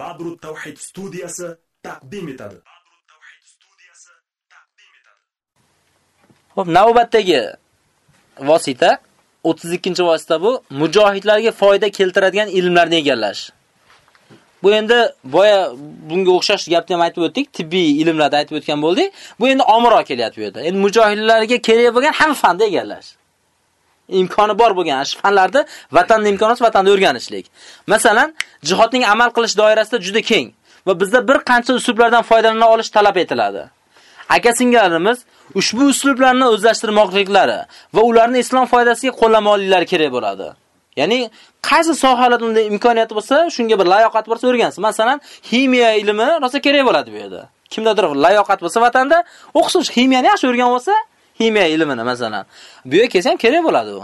Badru Tawhid studiyasi taqdim etadi. Xo'p, navbatdagi vosita 32-vosita bu mujohidlarga foyda keltiradigan ilmlarni egallash. Bu endi boya bunga o'xshash gapni ham aytib o'tdik, tibbiy ilmlarda aytib o'tgan bo'ldik. Bu endi omiro kelyapti bu yerda. Endi mujohidlarga kerak bo'lgan hamma fanni egallash. Imkoni bor bo'lgan shu fanlarni vatanda imkoni olsa vatanda o'rganishlik. Masalan, jihodning amal qilish doirasida juda keng va bizda bir qancha uslublardan foydalana olish talab etiladi. Aka singillarimiz ushbu uslublarni o'zlashtirmoqliklari va ularni islom foydasiga qo'llamoqliklari kerak bo'ladi. Ya'ni qaysi sohalarda unda imkoniyati bo'lsa, shunga bir layoqat bo'lsa o'rgansin. Masalan, ximiya ilmi rosa kerak bo'ladi bu yerda. Kimdadir layoqat bo'lsa vatanda o'qisin, ximiyani yaxshi o'rganib bo'lsa, ximiya ilmini masalan. Bu yerga kelsa ham kerak bo'ladi u.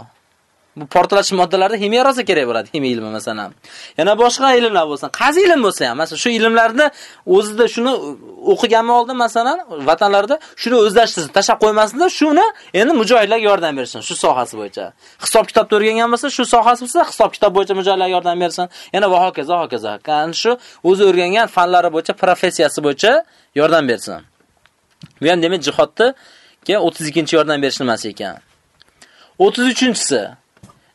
Bu portlash moddalarida ximiya rosa kerak bo'ladi, ximiya ilmi masalan. Yana boshqa ilmlar bo'lsin, qaysi ilm bo'lsa ham, masalan, shu ilmlarni o'zida shuni o'qiganmi oldin masalan, vatanlarda shuni o'zlashtirsin, tashab qo'ymasinda, shuni endi mujohidlarga yordam bersin, shu sohasi bo'yicha. Hisob kitobni o'rgangan bo'lsa, shu sohasi bo'lsa, hisob kitob bo'yicha mujohidlarga yordam bersin. Yana va hokazo, hokazo. Qani shu o'zi o'rgangan fanlari bo'yicha, professiyasi bo'yicha yordam bersin. Bu ham demak jihodni 32-yordam berish nimasi ekan? 33-chisi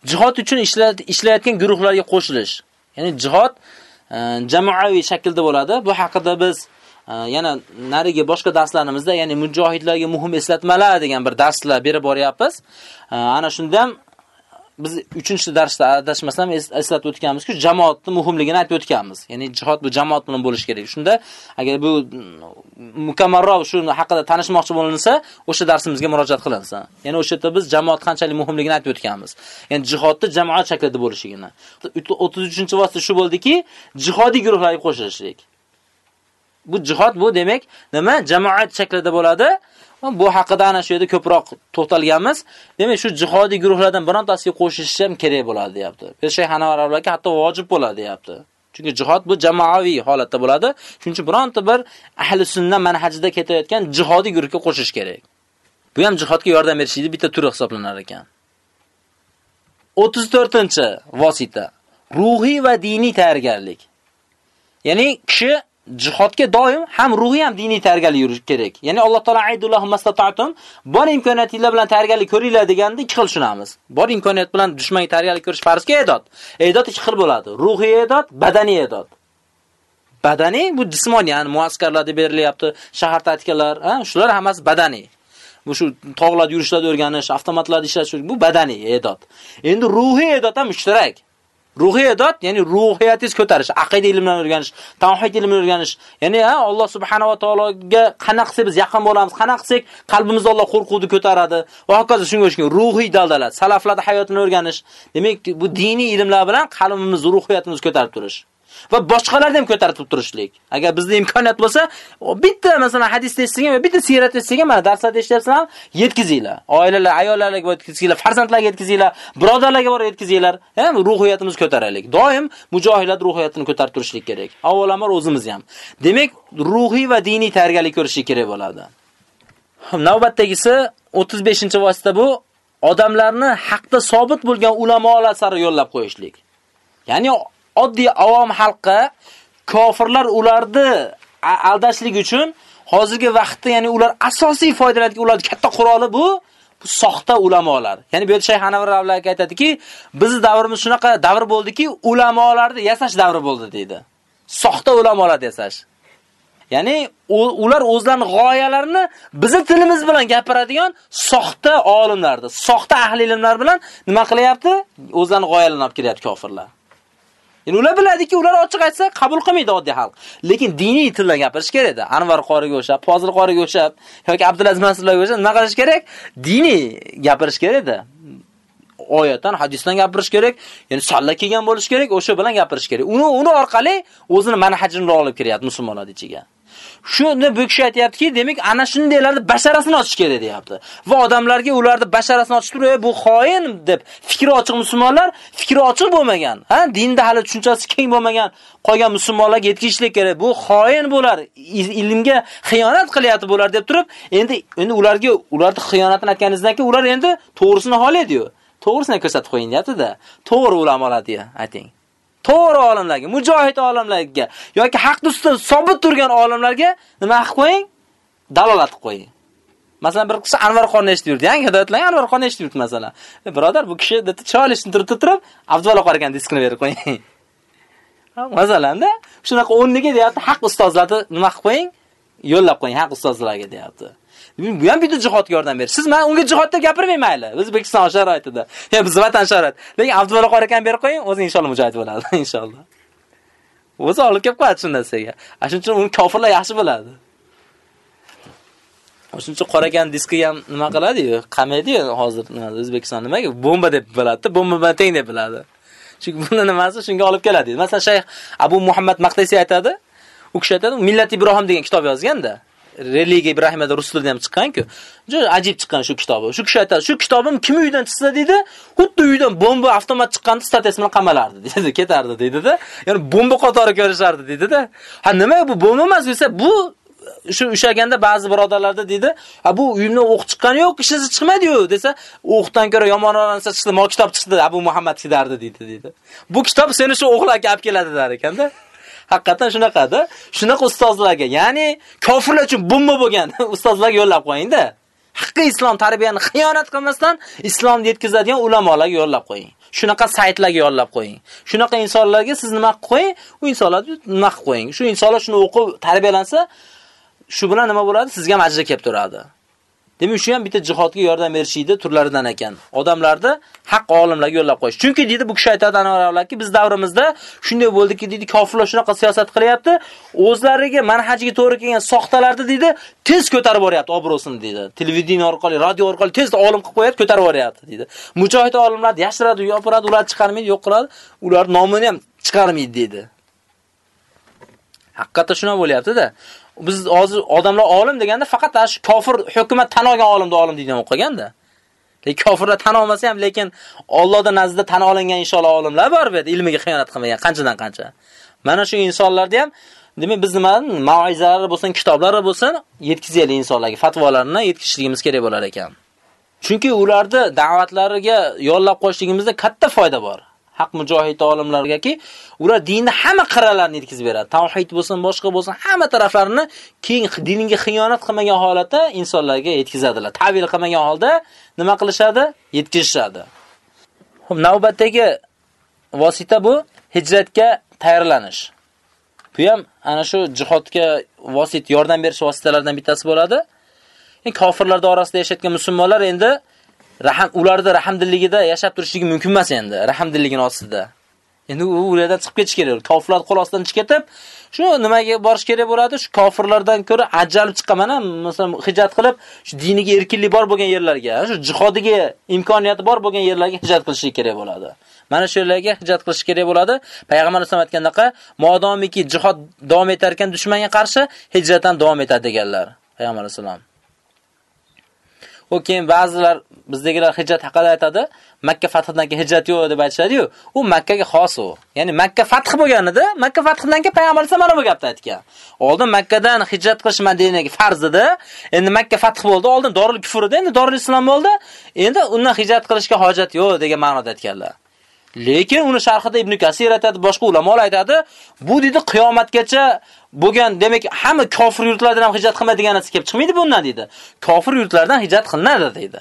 jihod uchun ishlayotgan guruhlarga qo'shilish. Ya'ni jihod e, jamoaviy shaklda bo'ladi. Bu haqida biz e, yana narigi boshqa darslarimizda, ya'ni mujohidlarga muhim eslatmalar degan bir darslar berib boryapmiz. E, ana shunda ham biz 3-darsda adashmasam eslatib o'tganmiz-ku, jamoatning muhimligini aytib o'tganmiz. Ya'ni jihod bu jamoat bilan bo'lish kerak. Shunda agar bu mm, mukammalroq shu haqida tanishmoqchi bo'linsa, o'sha darsimizga murojaat qilinsa. Ya'ni o'sha yerda biz jamoat qanchalik muhimligini aytib o'tganmiz. Ya'ni jihodni jamoat shaklida bo'lishligini. 33-vosita shu bo'ldiki, jihodiy guruhlarga qo'shilishlik. Bu jihod bu demak, nima? Jamoat shaklida bo'ladi. Bu haqida ana shu yerda ko'proq to'xtalganmiz. Demak, shu jihodiy guruhlardan birontasiga qo'shilish ham kerak bo'ladi, deyapti. Peshay Hanavarlarga hatto vojib bo'ladi, deyapti. Chunki jihod bu jamoaviy holatda bo'ladi. Shuning uchun bironta bir ahli sunna manhajida ketayotgan jihodiy guruhga qo'shish kerak. Bu ham jihodga yordam berishning bitta turi hisoblanar ekan. 34-vosita ruhiy va diniy tayyorgarlik. Ya'ni kishi jihodga doim ham ruhiy ham diniy tayyorgarlik yurish kerak. Ya'ni Alloh taolo aydullohu mastata'tum bor imkoniyatinglar bilan tayyorgarlik ko'ringlar deganda ikki xil tushunamiz. Bor imkoniyat bilan dushmanga tayyorgarlik ko'rish farzga e'dod. E'dod ikki xil bo'ladi. Ruhiy e'dod, badaniy e'dod. Badaniy bu jismoniy, ya'ni muaskarlarda berilyapti, shahar tatikalar, ha, shular hammasi badaniy. Bu shu tog'larda yurishlarda o'rganish, avtomatlarda ishlash, bu badaniy e'dod. Endi ruhiy e'dod ham mushtarak. Ruhiy edot, ya'ni ruhiyatingiz ko'tarish, aqida ilmlarini o'rganish, tavhid ilmini o'rganish. Ya'ni ha Alloh subhanahu va taologa qanaqa biz yaqin bo'lamiz, qanaqa qilsak qalbimizda Alloh qo'rquvni ko'taradi va hokazo shunga o'xshagan ruhiy daldalat, salaflarning hayotini o'rganish. Demak, bu diniy ilmlar bilan qalbimiz, ruhiyatimizni ko'tarib turish. Va boshqalarni ham ko'tarib turishlik. Agar bizda imkoniyat bo'lsa, bitta masalan hadis eshitgan va bitta siyrat eshitgan, mana darslarda eshityapsan, yetkazinglar. Oilalar, ayollarga yetkazinglar, farzandlarga yetkazinglar, birodarlarga borib yetkazinglar. Ham ruhiyatimizni ko'taraylik. Doim mujohidlar ruhiyatini ko'tarib turishlik kerak. Avvalambor o'zimiz ham. Demak, ruhiy va diniy tayyorgarlik ko'rishlik kerak bo'ladi. Navbatdagisi 35-vosita bu odamlarni haqda sobit bo'lgan ulamolar sari yo'llab qo'yishlik. Ya'ni oddiy avom xalqqa kofirlar ularni aldashlik uchun hozirgi vaqtda, ya'ni ular asosiy foydalanadigan ularning katta quroli bu soxta ulamolar. Ya'ni bu yerda Shayx Hanavar ravlaka aytadiki, bizning davrimiz shunaqa davr bo'ldiki, ulamolarni yasash davri bo'ldi deydi. Soxta ulamolar yasash. Ya'ni ular o'zlarining g'oyalarini bizning tilimiz bilan gapiradigan soxta olimlarni, Soxta ahli ilmlar bilan nima qilyapti? O'zlarining g'oyalarini olib kelyapti kofirlar. Ya'ni ular biladiki, ular ochiq aytsa qabul qilmaydi oddiy xalq. Lekin diniy tilda gapirish kerak edi. Anvar qoriga o'xshab, Fozil qoriga o'xshab yoki Abdulaziz Mansurlarga o'xshab nima qilish kerak? Diniy gapirish kerak edi. oyatdan, hadisdan gapirish kerak, ya'ni salla kelgan bo'lish kerak, o'sha bilan gapirish kerak. Uni uni orqali o'zini manhajini olib kiryapti musulmonlar ichiga. Shuni bu kishi aytayaptiki, demak, ana shundaylarni basharasini ochish kerak deyapti. Va odamlarga ularni basharasini ochib turib, bu xoin deb fikri ochiq musulmonlar, fikri ochiq bo'lmagan, ha, dinda hali tushunchasi keng bo'lmagan qolgan musulmonlarga yetkazishlik kerak. Bu xoin bo'lar, ilmga xiyonat qilyapti bo'lar deb turib, endi endi ularga ularni xiyonatini aytganingizdan keyin ular endi to'g'risini xohlaydi-yu. To'g'risini ko'rsatib qo'ying deyapti-da. To'g'ri ulamolar deya ayting. To'g'ri olimlarga, mujohid olimlarga yoki haq ustida sobit turgan olimlarga nima qilib qo'ying? Dalolat qilib qo'ying. Masalan, bir kishi Anvar xonni eshitib yurdi. Yangi hidoyatlangan Anvar xonni eshitib yurdi masalan. E, birodar, bu kishi dedi, chiroylishni turib turib, Abdulla qor diskni berib qo'ying. Masalanda, shunaqa o'rniga deyapti, haq ustozlarni nima qilib qo'ying? Yo'llab qo'ying haq ustozlarga deyapti. Bu ham bitta jihodga yordam berish. Siz men unga jihodda gapirmang mayli. O'zbekiston sharoitida. Ya biz vatan sharoit. Lekin Abdulla Qorakan berib qo'ying, o'zi inshaalloh mujohid bo'ladi, inshaalloh. O'zi olib kelib qo'yadi shundan narsaga. Shuning uchun uni kofirlar yaxshi biladi. Shuncha Qorakan diski ham nima qiladi-yu, qamaydi-yu hozir nima O'zbekiston nimaga bomba deb biladi, bomba bilan teng deb biladi. Chunki buni nimasi shunga olib keladi. Masalan, Shayx Abu Muhammad Maqtasi aytadi, u kishi aytadi, Millat Ibrohim degan kitob yozganda, religiya Ibrohimda ruslardan ham chiqqan-ku. Juda ajib chiqqan shu kitobi. Shu kishi aytadi, shu kitobim kim uydan chiqsa deydi, xuddi uydan bomba avtomat chiqqanda statiyasi bilan qamalardi dedi, ketardi dedi-da. Ya'ni bomba qatori ko'rishardi dedi-da. Ha nima bu bomba emas desa, bu shu ushaganda ba'zi birodarlarda dedi, "Ha bu uyimdan o'q chiqqani yo'q, ishlasa chiqmadi-yu" desa, "O'qdan ko'ra yomon narsa chiqdi, mo kitob chiqdi, Abu Muhammad kidardi" dedi dedi. Bu kitob seni shu o'qlarga olib keladi der ekanda. Haqiqatan shunaqada. Shunaqa ustozlarga, ya'ni kofirlar uchun bomba bo'lgan ustozlarga yo'llab qo'ying-da. Haqiqiy islom tarbiyani xiyonat qilmasdan islomni yetkazadigan ulamolarga yo'llab qo'ying. Shunaqa saytlarga yo'llab qo'ying. Shunaqa insonlarga siz nima qilib qo'ying? U insonlarni nima qilib qo'ying. Shu insonlar shuni o'qib tarbiyalansa, shu bilan nima bo'ladi? Sizga ham kelib turadi. Demak, shu ham bitta jihodga yordam berishida turlaridan ekan. Odamlarni haq olimlarga yo'llab qo'yish. Chunki dedi bu kishi aytadi anavarlarki, biz davrimizda shunday bo'ldiki, dedi kofirlar shunaqa siyosat qilyapti, o'zlariga manhajiga to'g'ri kelgan soxtalarni dedi tez ko'tarib boryapti obro'sini dedi. Televideniya orqali, radio orqali tez olim qilib qo'yadi, ko'tarib boryapti dedi. Mujohid olimlar yashiradi, yopiradi, ular chiqarmaydi, yo'q qiladi, ular nomini ham chiqarmaydi dedi. Haqiqatda shuna bo'lyapti-da. Biz hozir odamlar olim deganda faqat shu kofir hukumat tan olgan olimni olim deydigan o'qiganda. Lekin kofirlar tan olmasa ham lekin Allohning nazdida tan olingan inshaalloh olimlar bor bu yerda ilmiga xiyonat qilmagan qanchadan qancha. Mana shu insonlarda ham demak biz nima mauizalari bo'lsin, kitoblari bo'lsin, yetkazaylik insonlarga fatvolarni yetkazishligimiz kerak bo'lar ekan. Chunki ularni da'vatlariga yo'llab qo'yishligimizda katta foyda bor. Haq mujohid olimlargaki, ular dinni hamma qirralarini yetkazib beradi. Tavhid bo'lsin, boshqa bo'lsin, hamma taraflarini keng diniga xiyonat qilmagan holatda insonlarga yetkazadilar. Tavil qilmagan holda nima qilishadi? Yetkazishadi. Xo'p, navbatdagi vosita bu hijratga tayyorlanish. Bu ham ana shu jihodga vosit yordam berish vositalaridan bittasi bo'ladi. Kofirlar orasida yashayotgan musulmonlar endi raham ularda rahmdilligida yashab turishligi mumkin emas endi, rahmdilligini ostida. Endi u ulardan chiqib ketish kerak. Kofirlar qo'l ostidan chiqib ketib, shu nimaga borish kerak bo'ladi? Shu kofirlardan ko'ra ajjalib chiqqan mana, masalan, hijrat qilib, shu diniga erkinlik bor bo'lgan yerlarga, shu jihodiga imkoniyati bor bo'lgan yerlarga hijrat qilish kerak bo'ladi. Mana shu yerlarga hijrat qilish kerak bo'ladi. Payg'ambar sollallohu alayhi vasallam modomiki jihod davom etar ekan dushmanga qarshi hijrat ham davom etadi deganlar. Payg'ambar sollallohu U keyin ba'zilar bizdagilar hijrat haqida aytadi. Makka fathidan keyin hijrat yo'q deb aytishadi-yu. U Makkaga xos u. Ya'ni Makka fath bo'lganida, Makka fathidan keyin payg'ambar mana bu gapni aytgan. Oldin Makkadan hijrat qilish Madinaga farz edi. Endi Makka fath bo'ldi. Oldin Dorul Kufr edi, endi Dorul Islom bo'ldi. Endi undan hijrat qilishga hojat yo'q degan ma'noda aytganlar. Lekin uni sharhida Ibn Kasir aytadi, boshqa ulamolar aytadi, bu dedi qiyomatgacha bo'lgan, demak, hamma kofir yurtlardan ham hijrat qilmaydigan narsa kelib chiqmaydi bundan dedi. Kofir yurtlardan hijrat qilinadi dedi.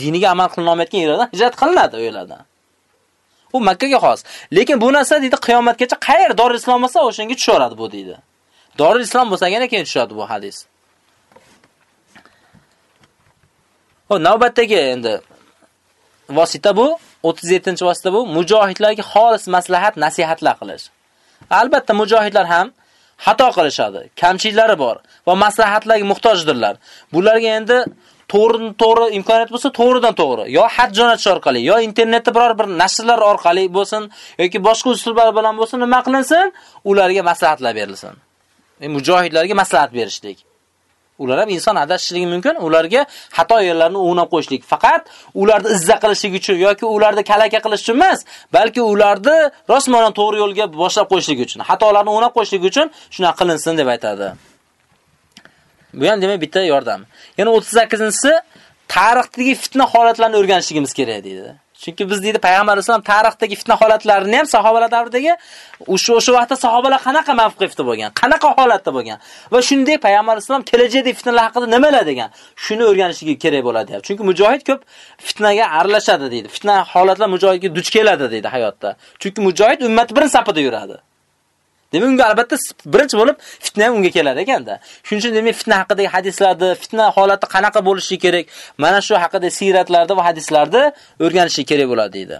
Diniga amal qilinmayotgan yerlardan hijrat qilinadi o'ylardan. U Makka ga xos. Lekin bu narsa dedi qiyomatgacha qayer dori Islom bo'lsa, o'shanga tushaveradi bu dedi. Dori Islom bo'lsagina keyin tushadi bu hadis. O navbatdagi endi vosita bu 37-vosita bu mujohidlarga xolis maslahat, nasihatlar qilish. Albatta mujohidlar ham xato qilishadi, kamchiliklari bor va maslahatlarga muhtojdirlar. Bularga endi to'g'ri to'g'ri imkoniyat bo'lsa, to'g'ridan to'g'ri, yo xat jo'natish orqali, yo internetda biror bir nashrlar orqali bo'lsin, yoki boshqa usullar bilan bo'lsin, nima qilinsin, ularga maslahatlar berilsin. E, mujohidlarga maslahat berishlik. Ular ham inson adashishligi mumkin, ularga xato yerlarni o'nab qo'yishlik. Faqat ularni izza qilishlik uchun yoki ularni kalaka qilish uchun emas, balki ularni rostmana to'g'ri yo'lga boshlab qo'yishlik uchun, xatolarni o'nab qo'yishlik uchun shuna qilinsin deb aytadi. Bu ham demak bitta yordam. Yana 38-si tarixdagi fitna holatlarini o'rganishligimiz kerak deydi. Chunki biz deydi payg'ambar alayhisalom tarixdagi fitna holatlarini ham sahobalar davridagi o'sha o'sha vaqtda sahobalar qanaqa mavqifda bo'lgan, qanaqa holatda bo'lgan va shunday payg'ambar alayhisalom kelajakdagi fitnalar haqida nimalar degan, shuni o'rganishligi kerak bo'ladi. Chunki mujohid ko'p fitnaga aralashadi deydi. Fitna holatlar mujohidga duch keladi deydi hayotda. Chunki mujohid ummat birin safida yuradi. Demak, unga albatta birinchi bo'lib fitna ham unga kelar ekanda. Shuning uchun demak fitna haqidagi hadislarni, fitna holati qanaqa bo'lishi kerak, mana shu haqida siyratlarda va hadislarda o'rganishi kerak bo'ladi deydi.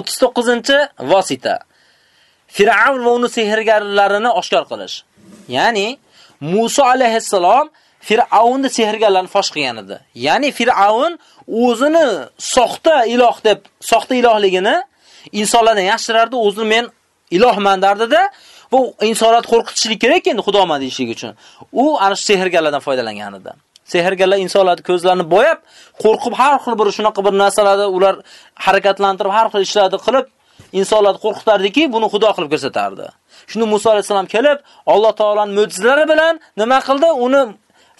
39-vosita. Fir'avn va uning sehrgarlarini oshkor qilish. Ya'ni Musa alayhissalom Fir'avnni sehrgarlarni fosh qilgan edi. Ya'ni Fir'avn o'zini soxta iloh deb, soxta ilohligini insonlardan yashirardi, o'zini men ilohman dardida bu insonat qo'rqitishlik kerak endi xudoman deyishlik uchun. U ana shu sehrgarlardan foydalanganidan. Sehrgarlar insonlarning ko'zlarini bo'yab, qo'rqib har xil bir shunaqa bir narsalarni ular harakatlantirib, har xil ishlarni qilib insonlarni qo'rqitardiki, buni xudo qilib ko'rsatardi. Shunda Musa alayhisalom kelib, Alloh taolaning mo'jizalari bilan nima qildi? Uni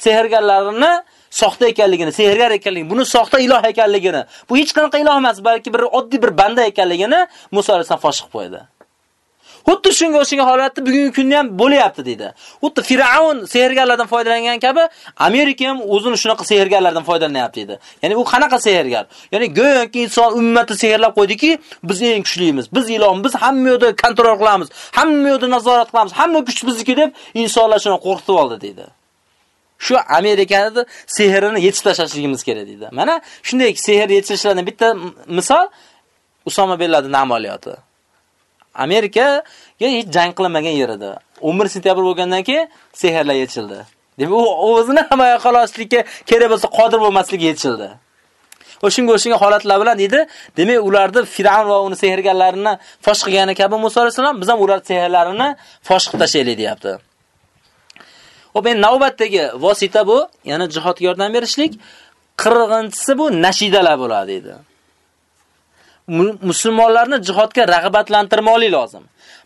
sehrgarlarini soxta ekanligini, sehrgar ekanligini, buni soxta iloh ekanligini, bu hech qanaqa iloh emas, balki bir oddiy bir banda ekanligini Musa alayhisalom fosh qilib qo'ydi. Xuddi shunga o'xshagan holatni bugungi kunda ham bo'lyapti dedi. Xuddi Fir'aun sehrgarlardan foydalangan kabi Amerika ham o'zini shunaqa sehrgarlardan foydalanyapti dedi. Ya'ni u qanaqa sehrgar? Ya'ni go'yoki inson ummati sehrlab qo'ydiki, biz eng kuchlimiz, biz ilon, biz hamma yo'da kontrol qilamiz, hamma yo'da nazorat qilamiz, hamma kuch bizniki deb insonlar shuni qo'rqitib oldi dedi. Shu Amerikani sehrini yechib tashlashligimiz kerak dedi. Mana shunday sehr yechishlardan bitta misol Usama bin Laden amaliyoti. Amerikaga hech jang qilmagan yer edi. 11 sentyabr bo'lgandan keyin sehrlar yechildi. Demak, u o'zini himoya qilishlikka kerak bo'lsa qodir bo'lmasligi yechildi. O'shunga o'shinga holatlar bilan dedi, demak ularni Firavn va uni sehrgarlarini fosh qilgani kabi Musa alayhisalom biz ham ular sehrlarini fosh qilib tashlaylik deyapti. Xo'p, endi navbatdagi vosita bu, ya'ni jihod yordam berishlik, 40-si bu nashidalar bo'ladi dedi. Musulmonlarni jihodga rag'batlantirmoqlik lozim.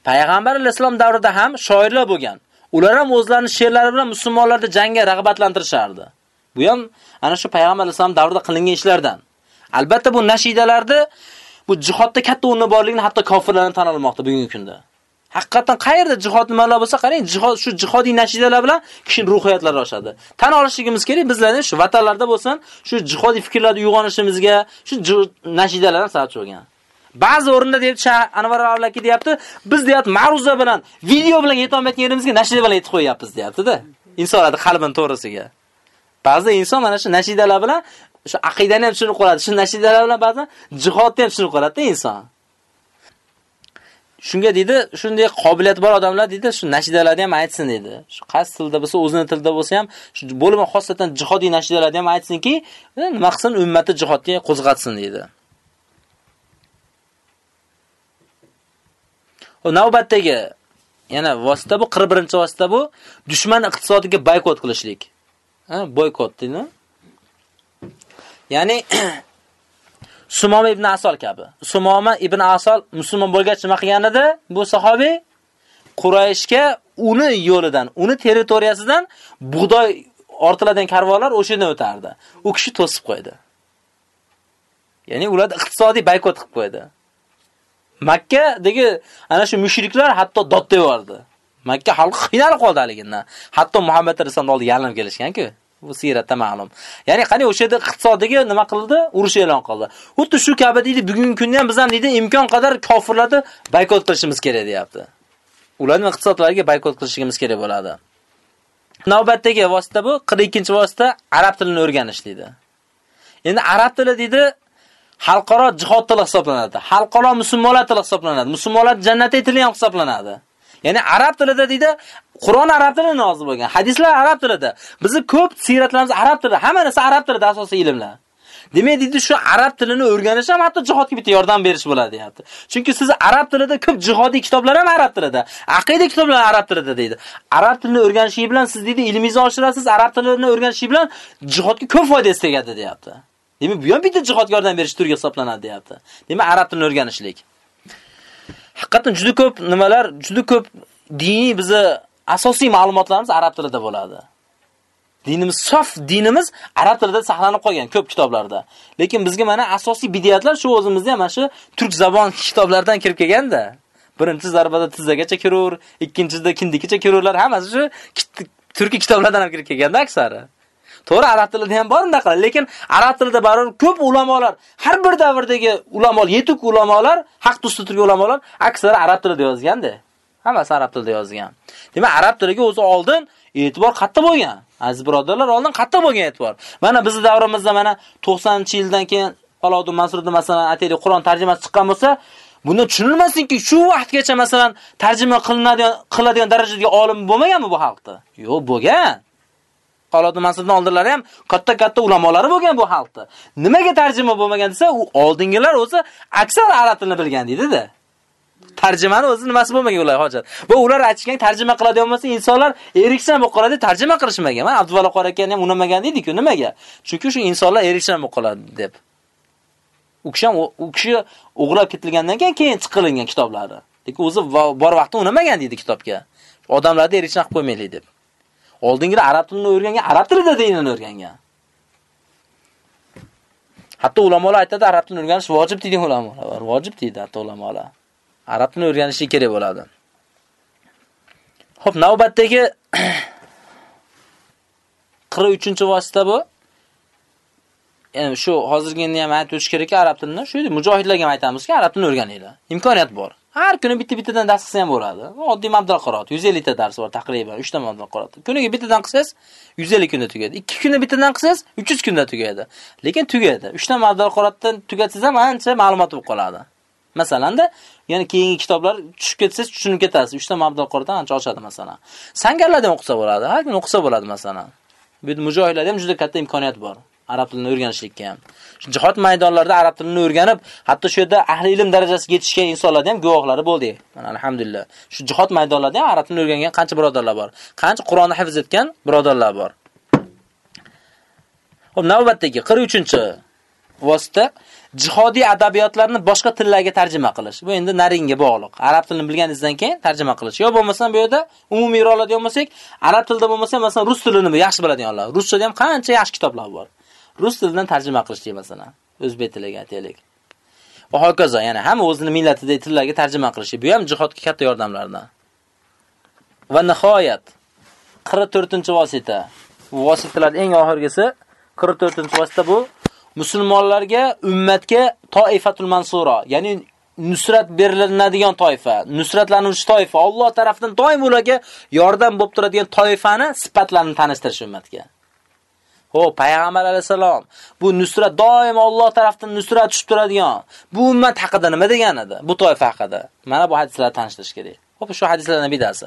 Payg'ambar alayhisalom davrida ham shoirlar bo'lgan. Ular ham o'zlarining she'rlari bilan musulmonlarni jangga rag'batlantirishardi. Bu ham ana shu payg'ambar alayhisalom davrida qilingan ishlardan. Albatta bu nashidalarda bu jihodda katta o'rni borligini hatto kofirlarni tan olmoqda bugungi kunda. Haqiqatan qayerda jihod nimalar bo'lsa, qarang, jihod shu jihodiy nashidalar bilan kishining ruhiyatlari oshadi. Tan olishligimiz kerak, bizlarning shu vatanlarda bo'lsin, shu jihodiy fikrlarni uyg'onishimizga shu nashidalar ham sabab bo'lgan. Ba'zi o'rinda deb Anvar Avlaki deyapti, biz deyapti ma'ruza bilan, video bilan yeta olmayotgan yerimizga nashida bilan yetib qo'yapmiz deyapti-da. Insonlarning qalbini to'g'risiga. Ba'zi inson mana shu nashidalar bilan shu aqidani ham tushunib qoladi. Shu nashidalar bilan ba'zan jihodni ham tushunib qoladi-da inson. Shunga dedi, shunday qobiliyat bor odamlar dedi, shu nashidalarni ham aytsin dedi. Shu qaysi tilda bo'lsa, o'zini tilida bo'lsa ham, shu bo'limi xosatan jihodiy nashidalarni ham aytsinki, e, nima qilsin, ummatni jihodga qo'zg'atsin dedi. Navbatdagi yana vosita bu 41-chi vosita bu dushman iqtisodiga boykot qilishlik. Ha, boykot deydi. Ya'ni Sumoma ibn Asol kabi. Sumoma ibn Asol musulmon bo'lgach nima qilgan edi? Bu sahobiy Qurayshga uni yo'lidan, uni territoriyasidan bug'doy ortiladigan karvonlar o'shadan o'tardi. U kishi to'sib qo'ydi. Ya'ni ular iqtisodiy boykot qilib qo'ydi. Makkadagi ana shu mushriklar hatto dod deyordi. Makka xalqi qiynalib qoldi haligindan. Hatto Muhammad rasululloh oldiga yalinib kelishgan-ku. Bu ma'lum. Ya'ni qani o'sha yerda iqtisodiga nima qildi? Urush e'lon qildi. Xuddi shu kabi deydi, bugungi kunda ham biz ham deydi, imkon qadar kofirlarni boykot qilishimiz kerak deyapti. Ularning iqtisodlariga boykot qilishimiz kerak bo'ladi. Navbatdagi vosita bu 42-vosita arab tilini o'rganish deydi. Endi arab tili deydi xalqaro jihod tili hisoblanadi. Xalqaro musulmonlar tili hisoblanadi. Musulmonlar jannat tili ham hisoblanadi. Ya'ni arab tilida deydi, Qur'on arab tilida nozil bo'lgan, hadislar arab tilida. Bizi ko'p siyratlarimiz arab tilida, hamma narsa arab tilida asosiy ilmlar. Demak, deydi shu arab tilini o'rganish ham hatto jihodga bitta yordam berish bo'ladi, deyapti. Chunki siz arab tilida ko'p jihodiy kitoblar ham arab tilida, aqida kitoblari arab tilida deydi. Arab tilini o'rganishingiz bilan siz deydi ilmingizni oshirasiz, arab tilini o'rganishingiz bilan jihodga ko'p foyda tegadi, deyapti. Demak, bu ham bitta jihodga yordam berish turiga hisoblanadi, deyapti. Demak, arab tilini o'rganishlik. Haqiqatan juda ko'p nimalar, juda ko'p diniy bizi asosiy ma'lumotlarimiz arab tilida bo'ladi. Dinimiz sof dinimiz arab tilida saqlanib qolgan ko'p kitoblarda. Lekin bizga mana asosiy bidiyatlar shu o'zimizda ham mana shu turk zabon kitoblardan kirib kelganda. Birinchi zarbada tizzagacha kirur, ikkinchisida kindigacha kirurlar, hammasi shu turkiy kitoblardan ham kirib kelganda aksari. To'g'ri, arab tilida ham bor undaqa, lekin arab tilida baribir ko'p ulamolar, har bir davrdagi ulamolar, yetuk ulamolar, haq ustida turgan ulamolar aksari arab tilida yozganda. Hammasi arab tilida yozgan. Demak, arab tiliga o'zi oldin e'tibor qattiq bo'lgan. Aziz birodarlar, oldin qattiq bo'lgan e'tibor. Mana bizning davrimizda mana 90-yildan keyin Falodun Mansurda masalan aytaylik Qur'on tarjimasi chiqqan bo'lsa, buni tushunilmasinki, shu vaqtgacha masalan tarjima qilinadigan qiladigan darajadagi olim bo'lmaganmi bu xalqda? Yo'q, bo'lgan. Falodun Mansurdan oldinlari ham katta-katta ulamolari bo'lgan bu xalqda. Nimaga tarjima bo'lmagan desa, u oldingilar o'zi aksar arab tilini bilgan deydi-da. tarjimani o'zi nimasi bo'lmagan ular hojat. Va ular aytishgan tarjima qiladigan bo'lsa, insonlar eriksan bo'lib qoladi, tarjima qilishmagan. Mana Abduvalo qora aka ham unamagan deydi-ku, nimaga? Chunki shu insonlar eriksan bo'lib qoladi deb. U kishi ham u kishi o'g'irlab ketilgandan keyin keyin chiqilingan kitoblari. Lekin o'zi bor vaqtda unamagan deydi kitobga. Odamlarni eriksan qilib qo'ymaylik deb. Oldingilar arab tilini o'rgangan, arab tilida dinini o'rgangan. Hatto ulamolar aytadi, arab tilini o'rganish vojib degan ulamolar. Vojib deydi hatto ulamolar. arab tilini o'rganishi kerak bo'ladi. Xo'p, navbatdagi 43-vosita bu. Ya'ni shu hozirgini ham aytib o'tish kerakki, arab tilini, shu mujohidlarga ham aytamizki, arab tilini o'rganinglar. Imkoniyat bor. Har kuni bitta-bittadan dars qilsa ham bo'ladi. Oddiy mablag' qiroat, 150 ta dars bor taqriban, 3 ta mablag' qiroat. Kuniga bittadan qilsangiz 150 kunda tugaydi. 2 kunda bittadan qilsangiz 300 kunda tugaydi. Lekin tugaydi. 3 ta mablag' qiroatdan tugatsangiz ham ancha ma'lumot bo'lib qoladi. Masalanda, ya'ni keyingi kitoblar tushib ketsangiz tushunib ketasiz. 3 ta mablag' qoradan ancha ochadi masalan. Sangarlardan o'qisa bo'ladi, har kuni o'qisa bo'ladi masalan. Bu mujohidlarda ham juda katta imkoniyat bor. Arab tilini o'rganishlikka ham. Jihod maydonlarida arab tilini o'rganib, hatto shu yerda ahli ilm darajasiga yetishgan insonlarning ham guvohlari bo'ldi. Mana alhamdulillah. Shu jihod maydonlarida ham arab tilini o'rgangan qancha birodarlar bor. Qancha Qur'onni hifz etgan birodarlar bor. Xo'p, navbatdagi 43-chi vosita jihodiy adabiyotlarni boshqa tillarga tarjima qilish. Bu endi naringa bog'liq. Arab tilini bilganingizdan keyin tarjima qilish. Yo bo'lmasa bu yerda umumiy oladigan bo'lsak, arab tilida bo'lmasa, masalan, rus tilini yaxshi biladiganlar. Ruschada ham qancha yaxshi kitoblar bor. Rus tilidan tarjima qilishdi masalan, o'zbek tiliga aytaylik. Va hokazo, ya'ni hamma o'zini millatidagi tillarga tarjima qilishi bu ham jihodga katta yordamlardan. Va nihoyat 44-vosita. Vositalar eng oxirgisi 44-vosita bu musulmonlarga, ummatga toifatul mansura, ya'ni nusrat beriladigan toifa, nusratlanuvchi toifa, Alloh tomonidan doim ularga yordam bo'lib turadigan toifani sifatlarini tanishtirish ummatga. Ho, payg'ambar alayhisalom, bu nusrat doim Alloh tarafdan nusrat tushib turadigan. Bu ummat haqida nima degan edi? Bu toifa haqida. Mana bu hadislarni tanishtirish kerak. Xo'p, shu hadislardan bittasi.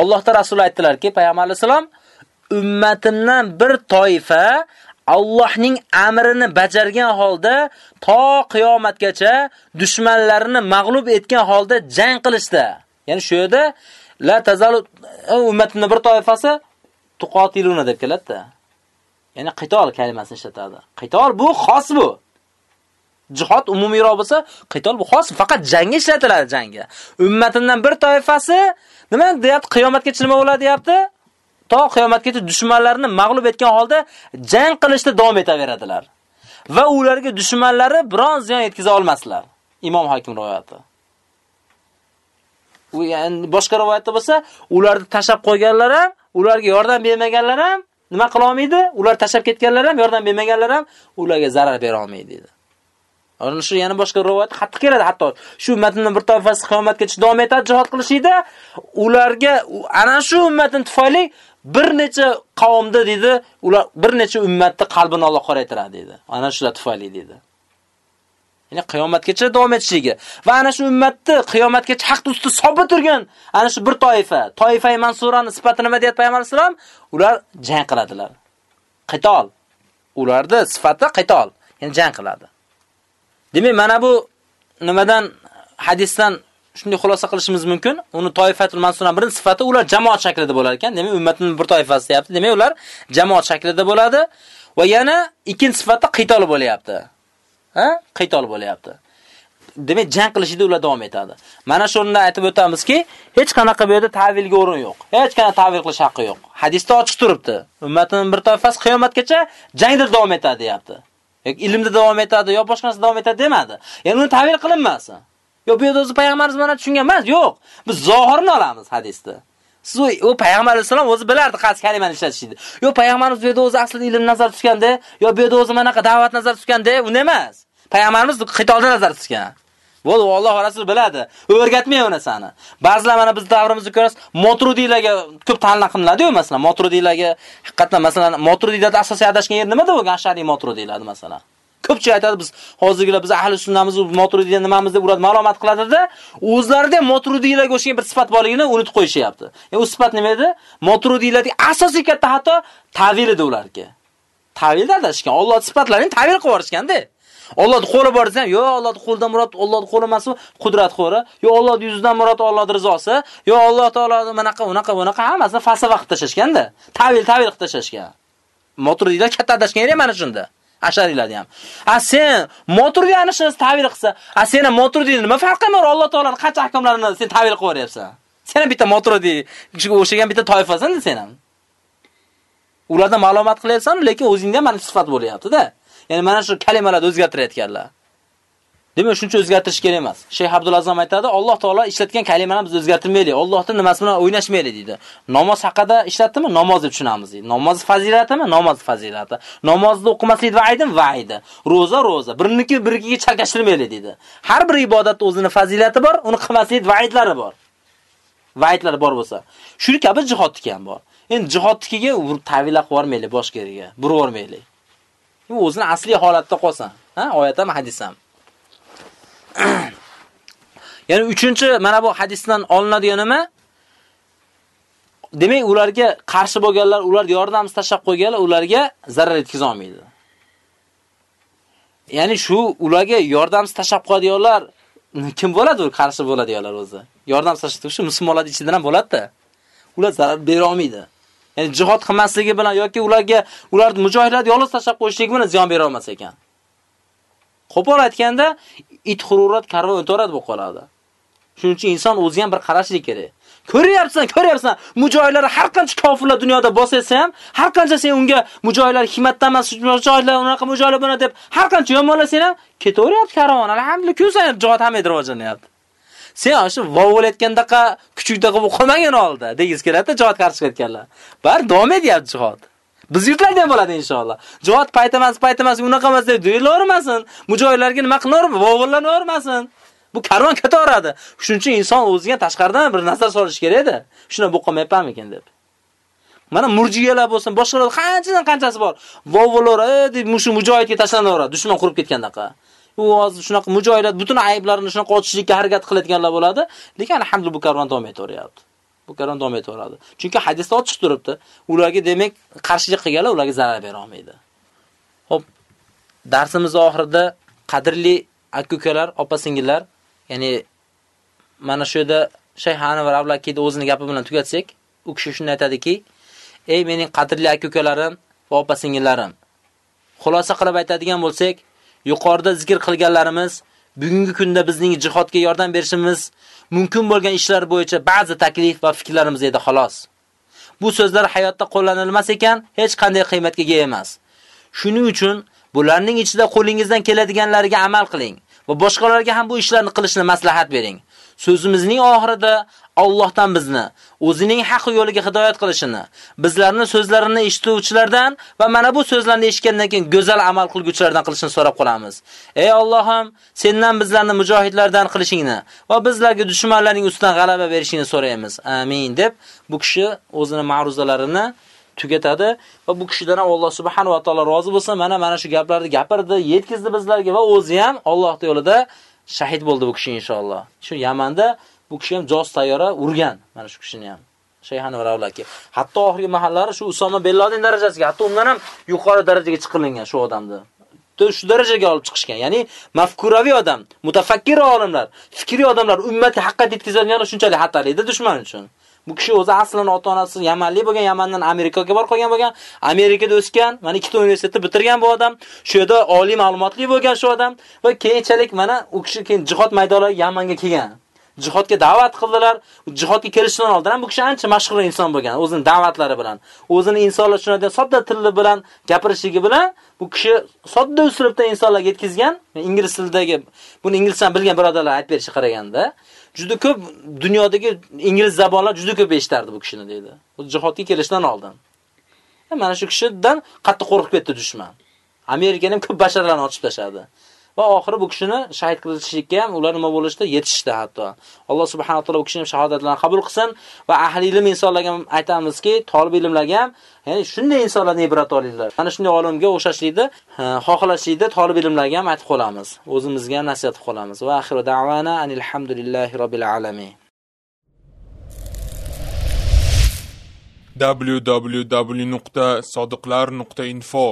Allohda Rasul aytdilarki, payg'ambar alayhisalom ummatimdan bir toifa Allohning amrini bajargan holda to qiyomatgacha dushmanlarini mag'lub etgan holda jang qilishdi. Ya'ni shu yerda la tazalu ummatimning bir toifasi tuqotiluna deb keladi. Ya'ni qitol kalimasini ishlatadi. Qitol bu xos bu. Jihad umumiyroq bo'lsa, qitol bu xos, faqat jangga ishlatiladi jangga. Ummatimdan bir toifasi nima deyapti? Qiyomatgacha nima bo'ladi deyapti? to qiyomatgacha dushmanlarini mag'lub etgan holda jang qilishda davom etaveradilar. Va ularga dushmanlari biron ziyon yetkaza olmaslar. Imom Hakim rivoyati. U yani boshqa rivoyatda bo'lsa, ularni tashab qo'yganlar ham, ularga yordam bermaganlar ham nima qila olmaydi? Ular tashab ketganlar ham, yordam bermaganlar ham ularga zarar bera olmaydi dedi. Ana shu yana boshqa rivoyat qattiq keladi hatto. Shu ummatning bir toifasi qiyomatgacha davom etadi jihad qilishida, ularga ana shu ummatning tufayli bir necha qavmda dedi, ular bir necha ummatni qalbini Alloh qoraytiradi dedi. Ana shular tufayli dedi. Ya'ni qiyomatgacha davom etishligi va ana shu ummatni qiyomatgacha haq ustida sobit turgan ana shu bir toifa, toifai mansurani sifati nima deyapti payg'ambar sollallohu alayhi vasallam? Ular jang qiladilar. Qitol. Ularda sifati qitol, ya'ni jang qiladi. Demak, mana bu nimadan hadisdan shunday xulosa qilishimiz mumkin. Uni toifatul mansurani birin sifati ular jamoat shaklida bo'lar ekan. Demak, ummatning bir toifasi deyapti. Demak, ular jamoat shaklida bo'ladi va yana ikkinchi sifatda qitol bo'lyapti. Ha? Qitol bo'lyapti. demak jang qilishida ular davom etadi. Mana shu aytib o'tamizki, hech qanaqa bu yerda ta'vilga o'rin yo'q. Hech qanaqa ta'vil qilish haqqi yo'q. Hadisda ochiq turibdi. Ummatning bir toifasi qiyomatgacha jangda davom etadi, deyapti. yoki ilmda davom etadi yo boshqa narsa davom etadi demadi. Ya'ni uni ta'vil qilinmasin. Yo bu yerda o'zi payg'ambarimiz mana tushungan emas, yo'q. Biz zohirini olamiz hadisda. Siz u payg'ambar alayhisalom o'zi bilardi qaysi kalimani ishlatishni. Yo payg'ambarimiz bu yerda o'zi aslida ilm nazar tutganda, yo bu yerda o'zi manaqa da'vat nazar tutganda, u emas. Payg'ambarimiz qitolda nazar tutgan. Bo'ldi, Alloh rasul biladi. O'rgatmayman seni. Ba'zilar mana biz davrimizda ko'rasiz, Moturudiylarga ko'p tanlaq qilinadi-ku, masalan, Moturudiylarga haqiqatan masalan, Moturudiylarda asosiy adashgan yer nimada bo'lgan? Ashariy Moturudiylar masalan. Ko'pchilik aytadi biz hozirgilar biz ahli sunnamiz Moturudiylar nimamiz deb uradi, ma'lumot qiladi-da, o'zlarida Moturudiylarga o'xshagan bir sifat borligini unutib qo'yishyapti. Ya'ni u sifat nima edi? Moturudiylarning asosiy katta xato ta'vil edi ularga. Ta'vilda adashgan. Alloh sifatlarini ta'vil qilib yuborishganda. Allohning qo'li bor desam, yo'q, Allohning qo'lidan murod Allohning qo'li emas, qudrat qo'ri. Yo'q, Allohning yuzidan murod Allohning rizosi. Yo'q, Alloh taoloning manaqa, unaqa, bunaqa hammasini falsafa qilib tashlashganda, Tavil, tavil qilib tashlashgan. Moturidiylar katta adashgan edi mana shunda. Ashariylarni ham. A sen Moturidiyani shuni tavil qilsa, a sen Moturidiyni nima farqi bor? Alloh taolaning qancha ahkomlarini sen tavil qilib yuryapsan. Sen ham bitta Moturidi kishiga o'xshagan bitta toifasan sen ham. Ulardan ma'lumot qilyapsan, lekin o'zingda mana sifat bo'lyapti-da. Ya'ni mana shu kalimalarni o'zgartirayotganlar. Demak, shuncha o'zgartirish kerak emas. Sheyx Abdulazam aytadi, Alloh taolo ishlatgan kalimalarni biz o'zgartirmaylik. Allohning nimasi bilan o'ynashmaylik deydi. Namoz haqida ishlatdimi? Namoz deb tushunamiz. Namoz fazilatimi? Namoz fazilati. Namozni o'qimaslik va'idimi? Va'idi. Roza roza. Biriniki birikiga chalkashtirmaylik deydi. Har bir ibodatning o'zining fazilati bor, uni qilmaslik va'idlari bor. Va'idlari bor bo'lsa. Shuni kabi jihodniki ham bor. Endi jihodnikiga ta'vila qilib yormaylik boshqa yerga. Burib yormaylik. O'zini asli holatda qolsin. Ha, oyat ham, hadis ham. Ya'ni 3-chi mana bu hadisdan olinadigan nima? Demak, ularga qarshi bo'lganlar, ular yordam tashlab qo'yganlar, ularga zarar yetkiza olmaydi. Ya'ni shu ularga yordam tashlab qo'yadiganlar kim bo'ladi u qarshi bo'ladiganlar o'zi? Yordam tashlab shu musulmonlar ichidan ham bo'ladi-da. Ular zarar bera olmaydi. Ya'ni jihad qilmasligi bilan yoki ularga ular mujohidlarni yolg'iz tashlab qo'yishlik bilan ziyon bera olmas ekan. Qo'pol aytganda, it xururat karvon o'taradi bu qoladi. Shuning uchun inson o'zi ham bir qarashlik kerak. Ko'ryapsan, ko'ryapsan, mujohidlar har qancha kofirlar dunyoda bo'lsa ham, har qancha sen unga mujohidlar himmatdan emas, mujohidlar unaqa mujohidlar buni deb har qancha yomonlasang ham ketaveryapti karvon. Alhamdulillah, ko'rsan jihad ham rivojlanyapti. Sen o'sha vovulayotgandaqa kuchukda qilib qolmagan holda degiz keladi jihad qarshi ketganlar. Bar davom etyapti jihad. Biz yurtlarda ham bo'ladi inshaalloh. Jihad payt emas, payt emas, unaqa emas deb deyilavermasin. Mujohidlarga nima qilaverma, vovullanavermasin. Bu karvon ketaveradi. Shuning uchun inson o'ziga tashqaridan bir nazar solish kerak edi. Shuna bu qolmayapmikan deb. Mana murjiyalar bo'lsin, boshqalar qanchadan qanchasi bor. Vovular, deb mushu mujohidga tashlanaveradi, dushman qurib ketgandaqa. U hozir shunaqa mujohidlar butun ayblarini shunaqa ochishlikka harakat qiladiganlar bo'ladi, lekin alhamdulillah bu karvon davom etaveryapti. Bu karvon davom etaveradi. Chunki hadisda ochiq turibdi. Ularga demak qarshilik qilganlar ularga zarar bera olmaydi. Xo'p, darsimiz oxirida qadrli aka-ukalar, opa-singillar, ya'ni mana shu yerda Shayxani va Ravlakida o'zini gapi bilan tugatsak, u kishi shunday aytadiki: "Ey mening qadrli aka-ukalarim va opa-singillarim, xulosa qilib aytadigan bo'lsak, yuqorida zikr qilganlarimiz bugungi kunda bizning jihodga yordam berishimiz mumkin bo'lgan ishlar bo'yicha ba'zi taklif va fikrlarimiz edi xolos. Bu so'zlar hayotda qo'llanilmas ekan, hech qanday qiymatga ega emas. Shuning uchun bularning ichida qo'lingizdan keladiganlariga amal qiling va boshqalarga ham bu ishlarni qilishni maslahat bering. So'zimizning oxirida Allohdan bizni o'zining haq yo'liga hidoyat qilishini, bizlarni so'zlarini eshituvchilardan va mana bu so'zlarni eshitgandan keyin go'zal amal qilguvchilardan qilishni so'rab qolamiz. Ey Allohim, sendan bizlarni mujohidlardan qilishingni va bizlarga dushmanlarning ustidan g'alaba berishingni so'raymiz. Amin deb bu kishi o'zini ma'ruzalarini tugatadi va bu kishidan ham Alloh subhanahu va taolo rozi bo'lsa, mana mana shu gaplarni gapirdi, yetkazdi bizlarga va o'zi ham Alloh yo'lida shahid bo'ldi bu kishi inshaalloh. Shu Yamanda bu kishi ham jos tayyora urgan mana shu kishini ham. Shayxani va Hatto oxirgi mahallari shu Usoma bin Laden darajasiga, hatto undan ham yuqori darajaga chiqilgan shu odamni. shu darajaga olib chiqishgan. Ya'ni mafkuraviy odam, mutafakkir olimlar, fikriy odamlar ummatga haqiqat yetkazadigan shunchalik xatarli edi dushman uchun. Bu kishi o'zi aslan ota-onasi Yamanli bo'lgan, Yamandan Amerikaga borib qolgan bo'lgan, Amerikada o'sgan, mana ikkita universitetni bitirgan bu odam, shu yerda oliy ma'lumotli bo'lgan shu odam va keyinchalik mana u kishi keyin jihod maydonlariga Yamanga kelgan. Jihodga da'vat qildilar. Jihodga kelishdan oldin ham bu kishi ancha mashhur inson bo'lgan, o'zining da'vatlari bilan, o'zini insonlar tushunadigan sodda tili bilan gapirishligi bilan bu kishi sodda uslubda insonlarga yetkazgan. Ingliz tilidagi buni inglizdan bilgan birodarlar aytib berishi qaraganda, juda ko'p dunyodagi ingliz zabonlar juda ko'p eshitardi bu kishini dedi. Bu jihodga kelishdan oldin. E, mana shu kishidan qattiq qo'rqib ketdi dushman. Amerikaning ko'p basharlarni ochib tashladi. Va oxiri bu kishini shahid qilishlikka ham ular nima bo'lishdi yetishdi hatto. Alloh subhanahu va taolo bu kishini shahodatlarini qabul qilsin va ahli ilm insonlarga ham aytamizki, tolib ilmlarga ham ya'ni shunday insonlardan ibrat olinglar. Mana shunday olimga o'xshashlikni xohlashlikni tolib ilmlarga ham aytib qolamiz. O'zimizga ham nasihat qilib qolamiz. Va axir da'vana anil hamdulillahi robbil alamin. www.sodiqlar.info